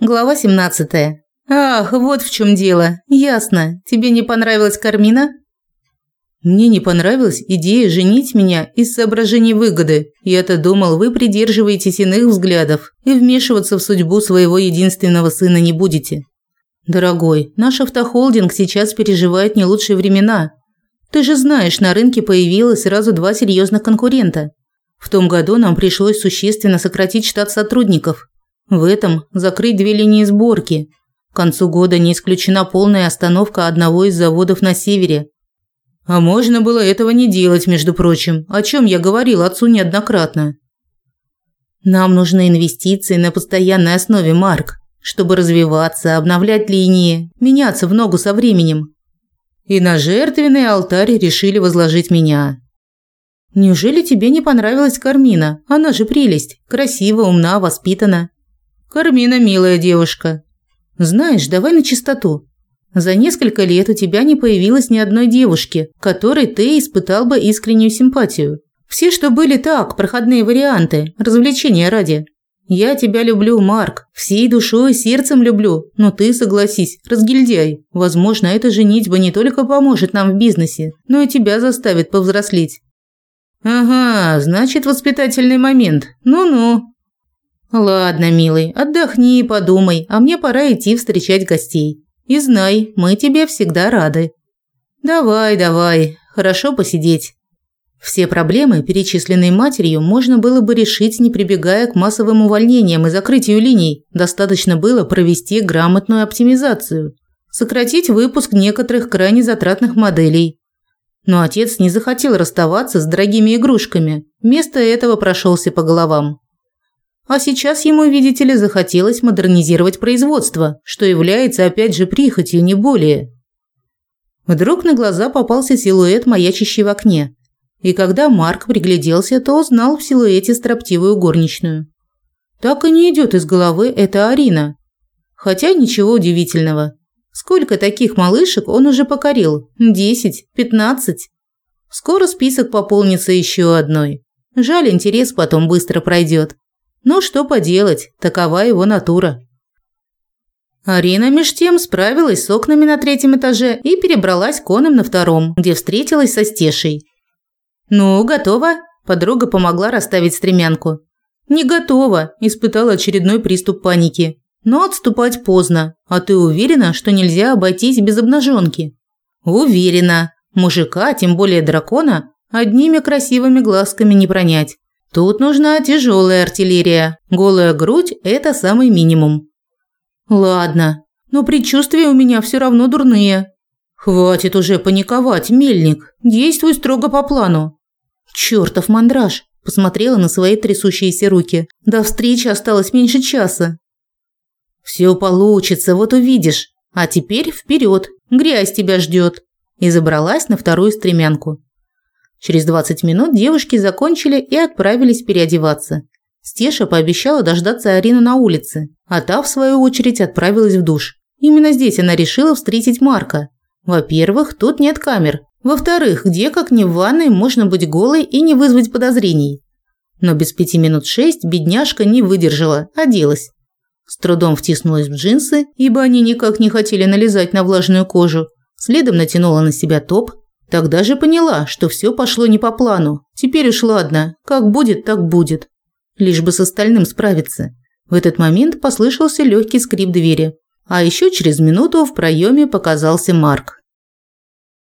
Глава 17. Ах, вот в чем дело. Ясно. Тебе не понравилась Кармина? Мне не понравилась идея женить меня из соображений выгоды. Я-то думал, вы придерживаетесь иных взглядов и вмешиваться в судьбу своего единственного сына не будете. Дорогой, наш автохолдинг сейчас переживает не лучшие времена. Ты же знаешь, на рынке появилось сразу два серьезных конкурента. В том году нам пришлось существенно сократить штат сотрудников, в этом закрыть две линии сборки. К концу года не исключена полная остановка одного из заводов на севере. А можно было этого не делать, между прочим, о чем я говорил отцу неоднократно. Нам нужны инвестиции на постоянной основе, Марк, чтобы развиваться, обновлять линии, меняться в ногу со временем. И на жертвенный алтарь решили возложить меня. Неужели тебе не понравилась Кармина? Она же прелесть, красива, умна, воспитана. Кармина милая девушка. Знаешь, давай на чистоту. За несколько лет у тебя не появилось ни одной девушки, которой ты испытал бы искреннюю симпатию. Все, что были так, проходные варианты, развлечения ради. Я тебя люблю, Марк, всей душой и сердцем люблю, но ты согласись, разгильдяй. Возможно, эта женитьба не только поможет нам в бизнесе, но и тебя заставит повзрослеть. Ага, значит, воспитательный момент. Ну-ну. Ладно, милый, отдохни и подумай, а мне пора идти встречать гостей. И знай, мы тебе всегда рады. Давай, давай, хорошо посидеть. Все проблемы, перечисленные матерью, можно было бы решить, не прибегая к массовым увольнениям и закрытию линий. Достаточно было провести грамотную оптимизацию, сократить выпуск некоторых крайне затратных моделей. Но отец не захотел расставаться с дорогими игрушками. Вместо этого прошелся по головам. А сейчас ему, видите ли, захотелось модернизировать производство, что является опять же прихотью, не более. Вдруг на глаза попался силуэт, маячащий в окне. И когда Марк пригляделся, то узнал в силуэте строптивую горничную. Так и не идет из головы эта Арина. Хотя ничего удивительного. Сколько таких малышек он уже покорил? Десять? Пятнадцать? Скоро список пополнится еще одной. Жаль, интерес потом быстро пройдет. Ну что поделать, такова его натура. Арина меж тем справилась с окнами на третьем этаже и перебралась к онам на втором, где встретилась со Стешей. «Ну, готова?» – подруга помогла расставить стремянку. «Не готова», – испытала очередной приступ паники. «Но отступать поздно. А ты уверена, что нельзя обойтись без обнаженки?» «Уверена. Мужика, тем более дракона, одними красивыми глазками не пронять. Тут нужна тяжелая артиллерия. Голая грудь – это самый минимум. Ладно, но предчувствия у меня все равно дурные. Хватит уже паниковать, мельник. Действуй строго по плану. Чёртов мандраж. Посмотрела на свои трясущиеся руки. До встречи осталось меньше часа. Все получится, вот увидишь. А теперь вперед, грязь тебя ждет. И забралась на вторую стремянку. Через 20 минут девушки закончили и отправились переодеваться. Стеша пообещала дождаться Арину на улице, а та, в свою очередь, отправилась в душ. Именно здесь она решила встретить Марка. Во-первых, тут нет камер. Во-вторых, где, как ни в ванной, можно быть голой и не вызвать подозрений. Но без пяти минут шесть бедняжка не выдержала, оделась. С трудом втиснулась в джинсы, ибо они никак не хотели налезать на влажную кожу. Следом натянула на себя топ, Тогда же поняла, что все пошло не по плану. Теперь уж ладно, как будет, так будет. Лишь бы с остальным справиться. В этот момент послышался легкий скрип двери. А еще через минуту в проеме показался Марк.